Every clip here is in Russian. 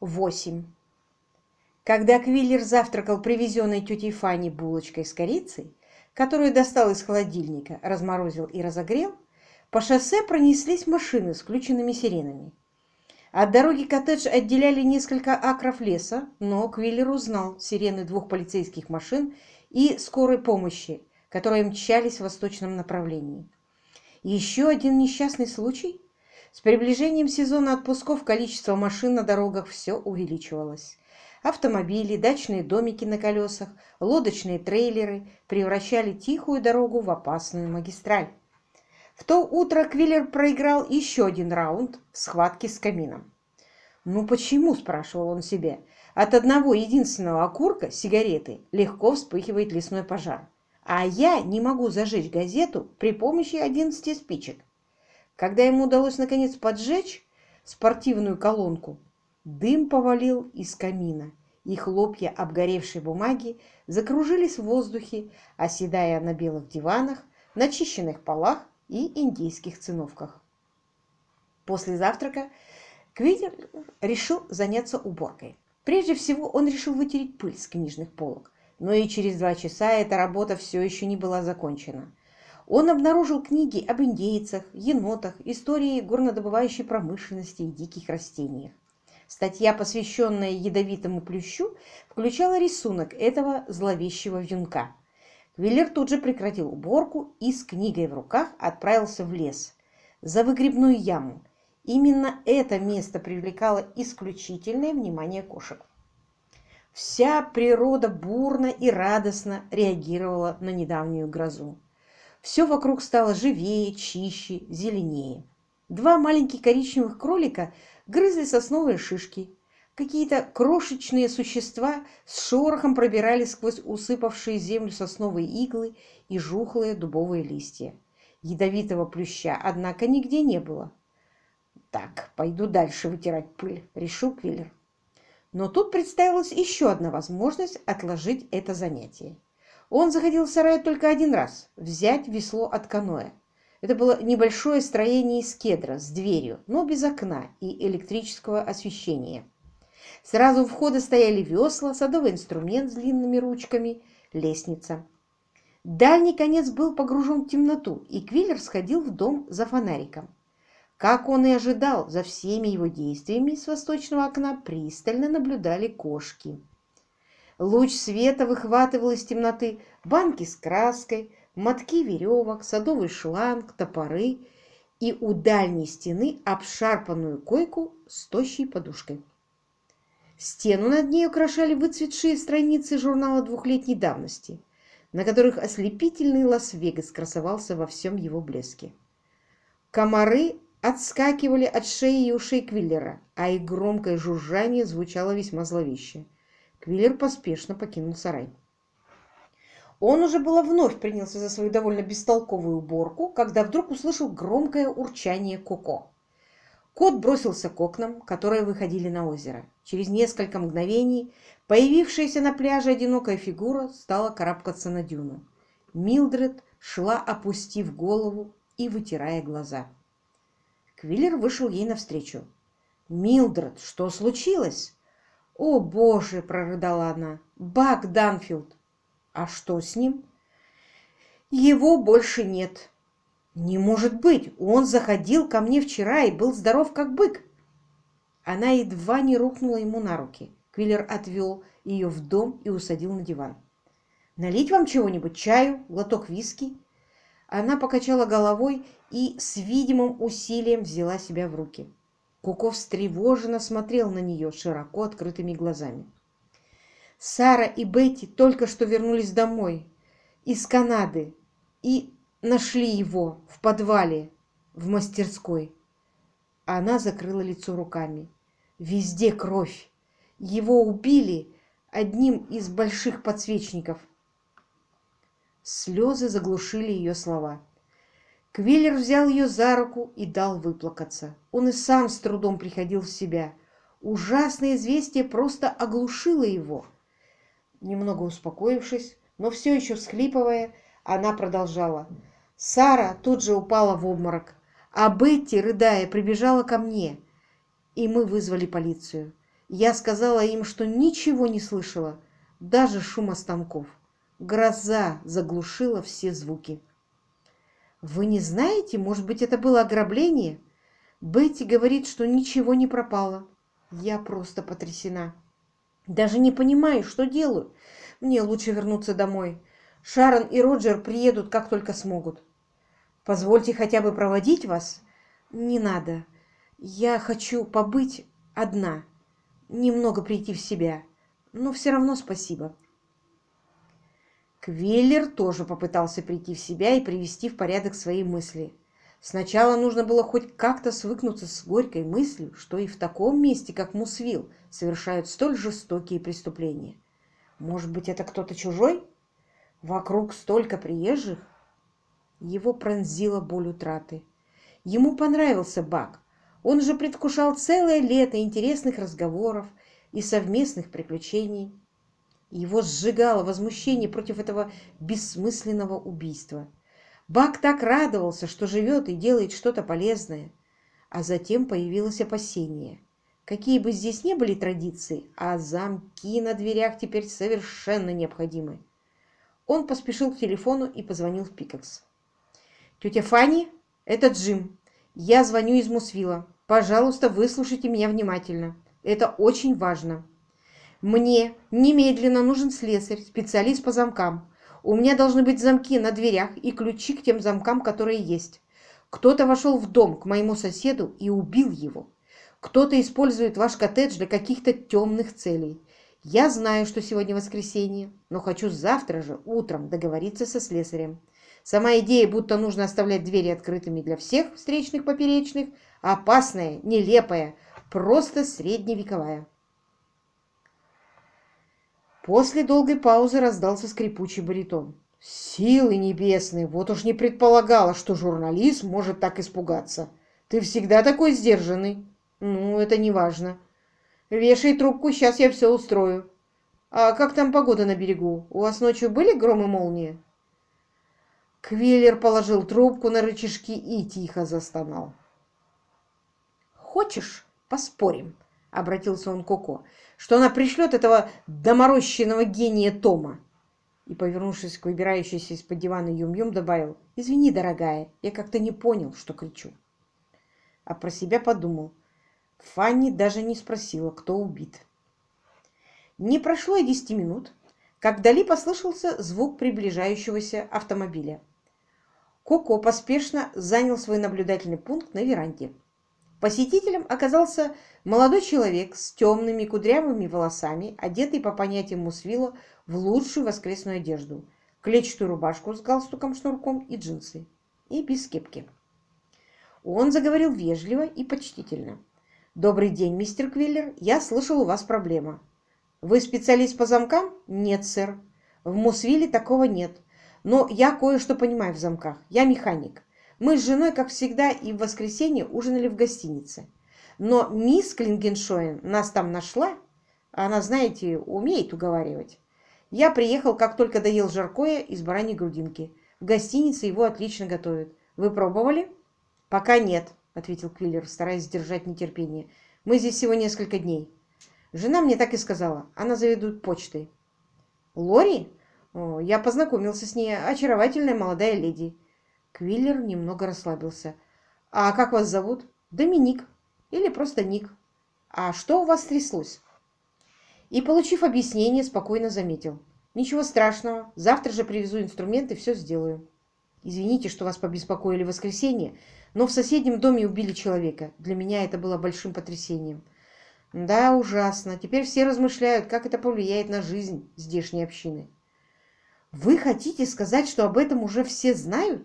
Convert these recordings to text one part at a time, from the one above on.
8. Когда Квиллер завтракал привезенной тетей Фанни булочкой с корицей, которую достал из холодильника, разморозил и разогрел, по шоссе пронеслись машины с включенными сиренами. От дороги коттедж отделяли несколько акров леса, но Квиллер узнал сирены двух полицейских машин и скорой помощи, которые мчались в восточном направлении. Еще один несчастный случай – с приближением сезона отпусков количество машин на дорогах все увеличивалось. Автомобили, дачные домики на колесах, лодочные трейлеры превращали тихую дорогу в опасную магистраль. В то утро Квиллер проиграл еще один раунд в схватке с камином. «Ну почему?» – спрашивал он себя. «От одного единственного окурка сигареты легко вспыхивает лесной пожар, а я не могу зажечь газету при помощи 11 спичек. Когда ему удалось наконец поджечь спортивную колонку, дым повалил из камина, и хлопья обгоревшей бумаги закружились в воздухе, оседая на белых диванах, начищенных полах и индийских циновках. После завтрака Квитер решил заняться уборкой. Прежде всего он решил вытереть пыль с книжных полок, но и через два часа эта работа все еще не была закончена. Он обнаружил книги об индейцах, енотах, истории горнодобывающей промышленности и диких растениях. Статья, посвященная ядовитому плющу, включала рисунок этого зловещего вьюнка. Квиллер тут же прекратил уборку и с книгой в руках отправился в лес, за выгребную яму. Именно это место привлекало исключительное внимание кошек. Вся природа бурно и радостно реагировала на недавнюю грозу. Все вокруг стало живее, чище, зеленее. Два маленьких коричневых кролика грызли сосновые шишки. Какие-то крошечные существа с шорохом пробирали сквозь усыпавшие землю сосновые иглы и жухлые дубовые листья. Ядовитого плюща, однако, нигде не было. «Так, пойду дальше вытирать пыль», — решил Квиллер. Но тут представилась еще одна возможность отложить это занятие. Он заходил в сарай только один раз – взять весло от каноэ. Это было небольшое строение из кедра с дверью, но без окна и электрического освещения. Сразу у входа стояли весла, садовый инструмент с длинными ручками, лестница. Дальний конец был погружен в темноту, и Квиллер сходил в дом за фонариком. Как он и ожидал, за всеми его действиями с восточного окна пристально наблюдали кошки. Луч света выхватывал из темноты банки с краской, мотки веревок, садовый шланг, топоры и у дальней стены обшарпанную койку с тощей подушкой. Стену над ней украшали выцветшие страницы журнала двухлетней давности, на которых ослепительный Лас-Вегас красовался во всем его блеске. Комары отскакивали от шеи и ушей Квиллера, а их громкое жужжание звучало весьма зловеще. Квиллер поспешно покинул сарай. Он уже было вновь принялся за свою довольно бестолковую уборку, когда вдруг услышал громкое урчание Коко. Кот бросился к окнам, которые выходили на озеро. Через несколько мгновений появившаяся на пляже одинокая фигура стала карабкаться на дюну. Милдред шла, опустив голову и вытирая глаза. Квиллер вышел ей навстречу. «Милдред, что случилось?» «О, Боже!» – прорыдала она. «Бак Данфилд!» «А что с ним?» «Его больше нет». «Не может быть! Он заходил ко мне вчера и был здоров, как бык!» Она едва не рухнула ему на руки. Квиллер отвел ее в дом и усадил на диван. «Налить вам чего-нибудь? Чаю? Глоток виски?» Она покачала головой и с видимым усилием взяла себя в руки. Куков встревоженно смотрел на нее широко открытыми глазами. Сара и Бетти только что вернулись домой из Канады и нашли его в подвале в мастерской. Она закрыла лицо руками. Везде кровь. Его убили одним из больших подсвечников. Слезы заглушили ее слова. Квиллер взял ее за руку и дал выплакаться. Он и сам с трудом приходил в себя. Ужасное известие просто оглушило его. Немного успокоившись, но все еще всхлипывая, она продолжала. Сара тут же упала в обморок, а Бетти, рыдая, прибежала ко мне, и мы вызвали полицию. Я сказала им, что ничего не слышала, даже шума станков. Гроза заглушила все звуки. «Вы не знаете, может быть, это было ограбление?» Бетти говорит, что ничего не пропало. Я просто потрясена. Даже не понимаю, что делаю. Мне лучше вернуться домой. Шарон и Роджер приедут, как только смогут. Позвольте хотя бы проводить вас. Не надо. Я хочу побыть одна. Немного прийти в себя. Но все равно спасибо. Квиллер тоже попытался прийти в себя и привести в порядок свои мысли. Сначала нужно было хоть как-то свыкнуться с горькой мыслью, что и в таком месте, как Мусвилл, совершают столь жестокие преступления. Может быть, это кто-то чужой? Вокруг столько приезжих. Его пронзила боль утраты. Ему понравился Бак. Он же предвкушал целое лето интересных разговоров и совместных приключений. Его сжигало возмущение против этого бессмысленного убийства. Бак так радовался, что живет и делает что-то полезное. А затем появилось опасение. Какие бы здесь ни были традиции, а замки на дверях теперь совершенно необходимы. Он поспешил к телефону и позвонил в Пикакс. «Тетя Фанни, это Джим. Я звоню из Мусвила. Пожалуйста, выслушайте меня внимательно. Это очень важно». Мне немедленно нужен слесарь, специалист по замкам. У меня должны быть замки на дверях и ключи к тем замкам, которые есть. Кто-то вошел в дом к моему соседу и убил его. Кто-то использует ваш коттедж для каких-то темных целей. Я знаю, что сегодня воскресенье, но хочу завтра же утром договориться со слесарем. Сама идея, будто нужно оставлять двери открытыми для всех встречных поперечных, опасная, нелепая, просто средневековая. После долгой паузы раздался скрипучий баритон. «Силы небесные! Вот уж не предполагала, что журналист может так испугаться. Ты всегда такой сдержанный. Ну, это не важно. Вешай трубку, сейчас я все устрою. А как там погода на берегу? У вас ночью были громы молнии?» Квиллер положил трубку на рычажки и тихо застонал. «Хочешь, поспорим?» — обратился он к Коко что она пришлет этого доморощенного гения Тома. И, повернувшись к выбирающейся из-под дивана Юм-Юм, добавил, «Извини, дорогая, я как-то не понял, что кричу». А про себя подумал, Фанни даже не спросила, кто убит. Не прошло и десяти минут, как вдали послышался звук приближающегося автомобиля. Коко поспешно занял свой наблюдательный пункт на веранде. Посетителем оказался молодой человек с темными кудрявыми волосами, одетый по понятиям Мусвила в лучшую воскресную одежду, клетчатую рубашку с галстуком-шнурком и джинсы, и без кепки. Он заговорил вежливо и почтительно. «Добрый день, мистер Квиллер. Я слышал, у вас проблема. Вы специалист по замкам? Нет, сэр. В Мусвиле такого нет. Но я кое-что понимаю в замках. Я механик. Мы с женой, как всегда, и в воскресенье ужинали в гостинице. Но мисс Клингеншоен нас там нашла. Она, знаете, умеет уговаривать. Я приехал, как только доел жаркое из бараньей грудинки. В гостинице его отлично готовят. Вы пробовали? Пока нет, ответил Квиллер, стараясь сдержать нетерпение. Мы здесь всего несколько дней. Жена мне так и сказала. Она заведует почтой. Лори? О, я познакомился с ней. Очаровательная молодая леди. Квиллер немного расслабился. «А как вас зовут?» «Доминик. Или просто Ник. А что у вас тряслось?» И, получив объяснение, спокойно заметил. «Ничего страшного. Завтра же привезу инструменты, все сделаю. Извините, что вас побеспокоили в воскресенье, но в соседнем доме убили человека. Для меня это было большим потрясением». «Да, ужасно. Теперь все размышляют, как это повлияет на жизнь здешней общины». «Вы хотите сказать, что об этом уже все знают?»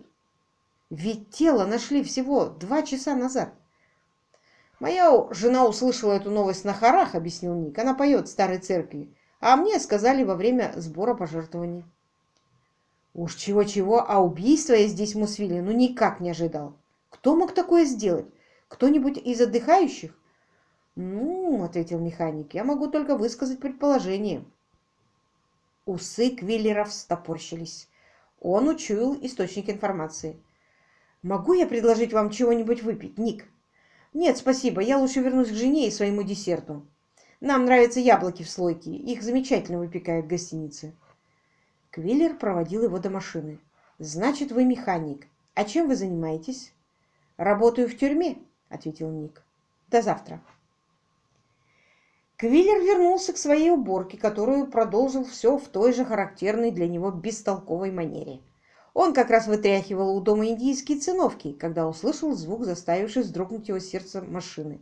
Ведь тело нашли всего два часа назад. Моя жена услышала эту новость на хорах, объяснил Ник. Она поет в старой церкви. А мне сказали во время сбора пожертвований. Уж чего-чего, а убийство я здесь в Мусвиле ну никак не ожидал. Кто мог такое сделать? Кто-нибудь из отдыхающих? Ну, ответил механик, я могу только высказать предположение. Усы Квиллеров стопорщились. Он учуял источник информации. «Могу я предложить вам чего-нибудь выпить, Ник?» «Нет, спасибо, я лучше вернусь к жене и своему десерту». Нам нравятся яблоки в слойке. Их замечательно выпекают в гостинице. Квиллер проводил его до машины. «Значит, вы механик. А чем вы занимаетесь?» «Работаю в тюрьме», — ответил Ник. «До завтра». Квиллер вернулся к своей уборке, которую продолжил все в той же характерной для него бестолковой манере. Он как раз вытряхивал у дома индийские циновки, когда услышал звук, заставивший вздрогнуть его сердце машины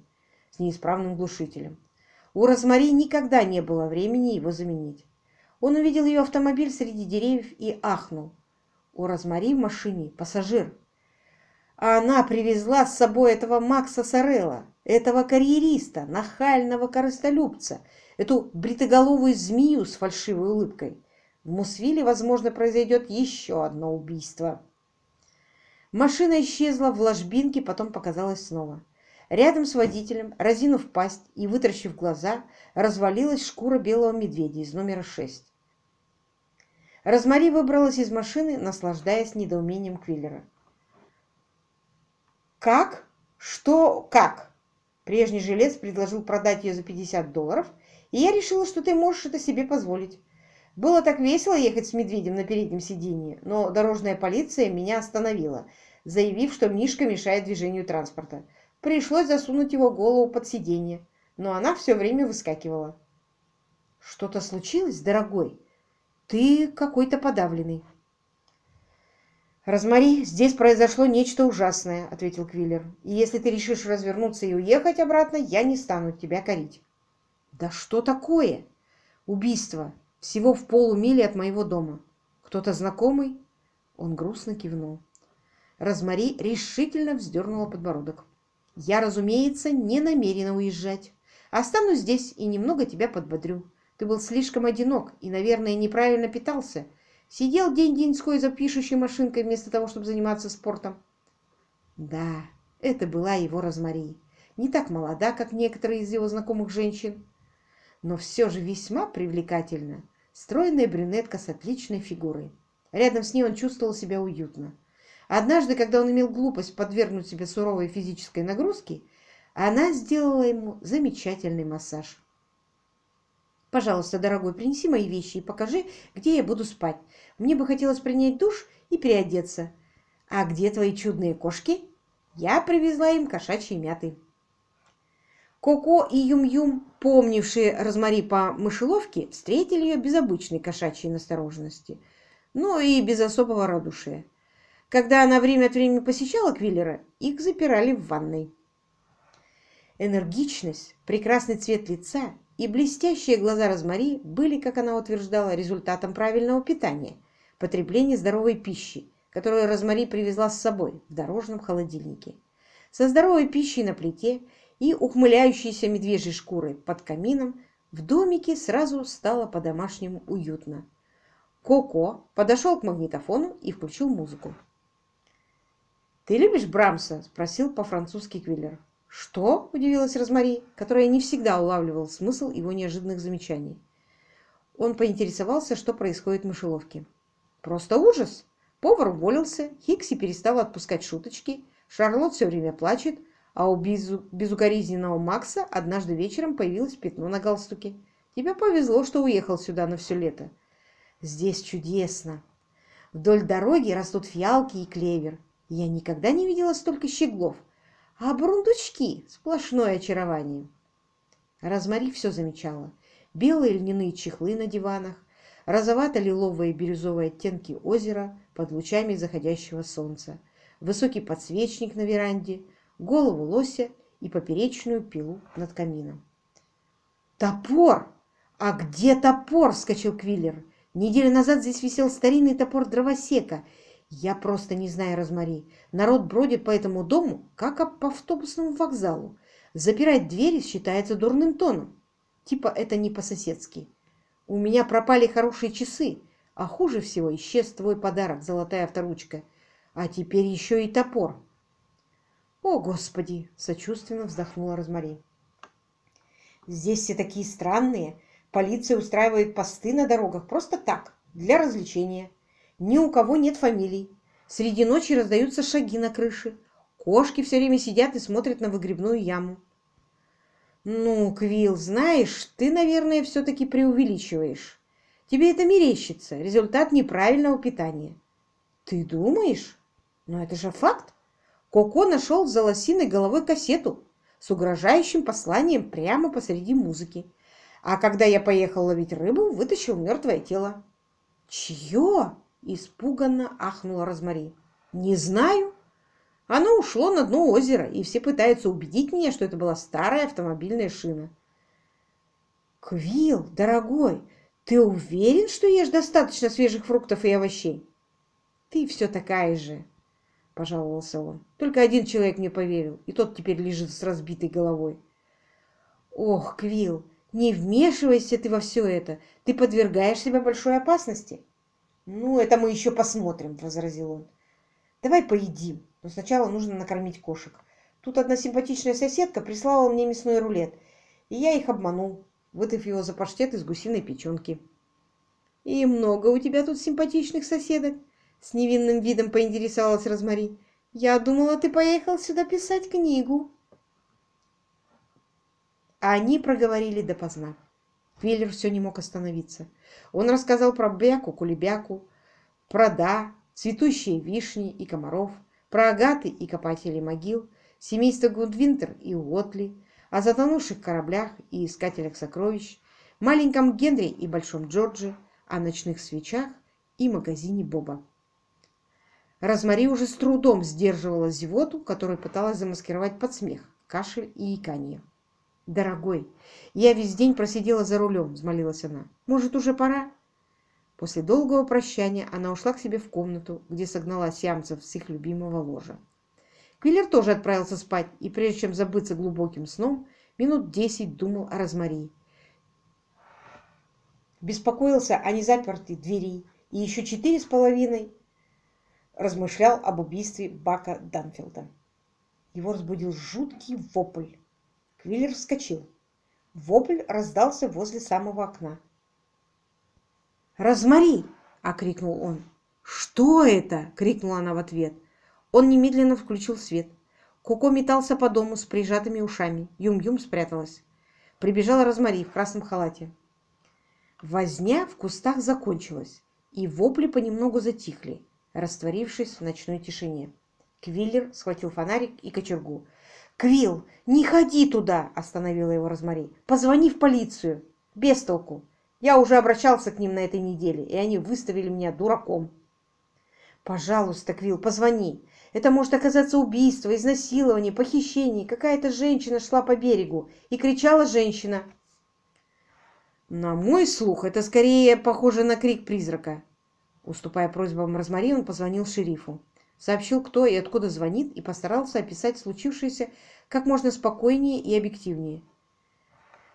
с неисправным глушителем. У Розмари никогда не было времени его заменить. Он увидел ее автомобиль среди деревьев и ахнул. У Розмари в машине пассажир. А она привезла с собой этого Макса Сорелла, этого карьериста, нахального корыстолюбца, эту бритоголовую змею с фальшивой улыбкой. В Мусвиле, возможно, произойдет еще одно убийство. Машина исчезла в ложбинке, потом показалась снова. Рядом с водителем, разинув пасть и вытаращив глаза, развалилась шкура белого медведя из номера 6. Розмари выбралась из машины, наслаждаясь недоумением Квиллера. «Как? Что? Как?» Прежний жилец предложил продать ее за 50 долларов, и я решила, что ты можешь это себе позволить. Было так весело ехать с медведем на переднем сиденье, но дорожная полиция меня остановила, заявив, что Мишка мешает движению транспорта. Пришлось засунуть его голову под сиденье, но она все время выскакивала. «Что-то случилось, дорогой? Ты какой-то подавленный». «Розмари, здесь произошло нечто ужасное», — ответил Квиллер. «И если ты решишь развернуться и уехать обратно, я не стану тебя корить». «Да что такое? Убийство. Всего в полумиле от моего дома. Кто-то знакомый?» Он грустно кивнул. Розмари решительно вздернула подбородок. Я, разумеется, не намерена уезжать. Останусь здесь и немного тебя подбодрю. Ты был слишком одинок и, наверное, неправильно питался. Сидел день-деньской за пишущей машинкой вместо того, чтобы заниматься спортом. Да, это была его Розмари. Не так молода, как некоторые из его знакомых женщин, но все же весьма привлекательна. Стройная брюнетка с отличной фигурой. Рядом с ней он чувствовал себя уютно. Однажды, когда он имел глупость подвергнуть себе суровой физической нагрузке, она сделала ему замечательный массаж. «Пожалуйста, дорогой, принеси мои вещи и покажи, где я буду спать. Мне бы хотелось принять душ и переодеться. А где твои чудные кошки? Я привезла им кошачьи мяты». Коко и Юм-Юм, помнившие Розмари по мышеловке, встретили ее без обычной кошачьей настороженности, но и без особого радушия. Когда она время от времени посещала Квиллера, их запирали в ванной. Энергичность, прекрасный цвет лица и блестящие глаза Розмари были, как она утверждала, результатом правильного питания, потребления здоровой пищи, которую Розмари привезла с собой в дорожном холодильнике. Со здоровой пищей на плите и ухмыляющейся медвежьей шкурой под камином в домике сразу стало по-домашнему уютно. Коко подошел к магнитофону и включил музыку. «Ты любишь Брамса?» – спросил по-французски Квиллер. «Что?» – удивилась Розмари, которая не всегда улавливала смысл его неожиданных замечаний. Он поинтересовался, что происходит в мышеловке. «Просто ужас!» Повар уволился, Хикси перестал отпускать шуточки, Шарлот все время плачет, а у безу... безукоризненного Макса однажды вечером появилось пятно на галстуке. Тебе повезло, что уехал сюда на все лето. Здесь чудесно. Вдоль дороги растут фиалки и клевер. Я никогда не видела столько щеглов. А бурундучки — сплошное очарование. Розмари все замечала. Белые льняные чехлы на диванах, розовато-лиловые бирюзовые оттенки озера под лучами заходящего солнца, высокий подсвечник на веранде, голову лося и поперечную пилу над камином. «Топор! А где топор?» — вскочил Квиллер. «Неделю назад здесь висел старинный топор дровосека, я просто не знаю, Розмари. Народ бродит по этому дому, как по автобусному вокзалу. Запирать двери считается дурным тоном. Типа это не по-соседски. У меня пропали хорошие часы, а хуже всего исчез твой подарок, золотая авторучка. А теперь еще и топор. О, Господи! Сочувственно вздохнула Розмари. Здесь все такие странные. Полиция устраивает посты на дорогах просто так, для развлечения. Ни у кого нет фамилий. Среди ночи раздаются шаги на крыше. Кошки все время сидят и смотрят на выгребную яму. Ну, Квилл, знаешь, ты, наверное, все-таки преувеличиваешь. Тебе это мерещится, результат неправильного питания. Ты думаешь? Но это же факт. Коко нашел за лосиной головой кассету с угрожающим посланием прямо посреди музыки. А когда я поехал ловить рыбу, вытащил мертвое тело. «Чье?» – испуганно ахнула Розмари. «Не знаю. Оно ушло на дно озера, и все пытаются убедить меня, что это была старая автомобильная шина». «Квилл, дорогой, ты уверен, что ешь достаточно свежих фруктов и овощей?» «Ты все такая же», — пожаловался он. «Только один человек мне поверил, и тот теперь лежит с разбитой головой». «Ох, Квилл, не вмешивайся ты во все это. Ты подвергаешь себя большой опасности». «Ну, это мы еще посмотрим», — возразил он. «Давай поедим, но сначала нужно накормить кошек. Тут одна симпатичная соседка прислала мне мясной рулет, и я их обманул, выдав его за паштет из гусиной печенки». «И много у тебя тут симпатичных соседок?» С невинным видом поинтересовалась Розмари. «Я думала, ты поехал сюда писать книгу». Они проговорили допоздна. Квиллер все не мог остановиться. Он рассказал про бяку-кулебяку, про да, цветущие вишни и комаров, про агаты и копателей могил, семейство Гудвинтер и Уотли, о затонувших кораблях и искателях сокровищ, маленьком Генри и большом Джордже, о ночных свечах и магазине Боба. Розмари уже с трудом сдерживала зевоту, которую пыталась замаскировать под смех, кашель и иканье. «Дорогой, я весь день просидела за рулем», — взмолилась она. «Может, уже пора?» После долгого прощания она ушла к себе в комнату, где согнала сиамцев с их любимого ложа. Квиллер тоже отправился спать, и прежде чем забыться глубоким сном, минут десять думал о Розмари. Беспокоился о незапертой двери и еще четыре с половиной размышлял об убийстве Бака Данфилда. Его разбудил жуткий вопль. Квиллер вскочил. Вопль раздался возле самого окна. «Розмари!» — окрикнул он. «Что это?» — крикнула она в ответ. Он немедленно включил свет. Коко метался по дому с прижатыми ушами. Юм-Юм спряталась. Прибежала Розмари в красном халате. Возня в кустах закончилась, и вопли понемногу затихли растворившись в ночной тишине. Квиллер схватил фонарик и кочергу. «Квилл, не ходи туда!» – остановила его Розмари. «Позвони в полицию!» «Без толку! Я уже обращался к ним на этой неделе, и они выставили меня дураком!» «Пожалуйста, Квилл, позвони! Это может оказаться убийство, изнасилование, похищение. Какая-то женщина шла по берегу, и кричала женщина!» На мой слух это скорее похоже на крик призрака. Уступая просьбам Розмари, он позвонил шерифу. Сообщил, кто и откуда звонит, и постарался описать случившееся как можно спокойнее и объективнее.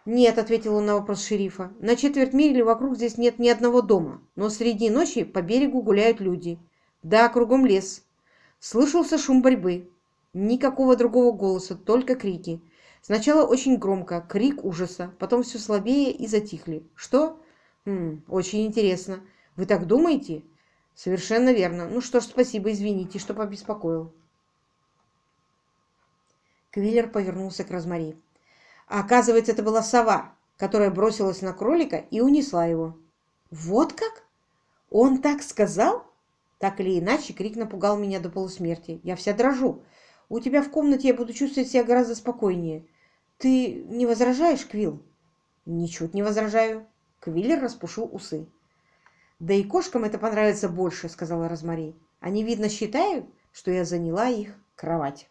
«Нет», — ответил он на вопрос шерифа, — «на четверть мили вокруг здесь нет ни одного дома, но среди ночи по берегу гуляют люди. Да, кругом лес. Слышался шум борьбы. Никакого другого голоса, только крики. Сначала очень громко, крик ужаса, потом все слабее и затихли. Что? Хм, очень интересно. Вы так думаете? Совершенно верно. Ну что ж, спасибо, извините, что побеспокоил. Квиллер повернулся к Розмари. А оказывается, это была сова, которая бросилась на кролика и унесла его. Вот как? Он так сказал? Так или иначе, крик напугал меня до полусмерти. Я вся дрожу. У тебя в комнате я буду чувствовать себя гораздо спокойнее. Ты не возражаешь, Квилл? Ничуть не возражаю. Квиллер распушил усы. «Да и кошкам это понравится больше», — сказала Розмари. «Они, видно, считают, что я заняла их кровать».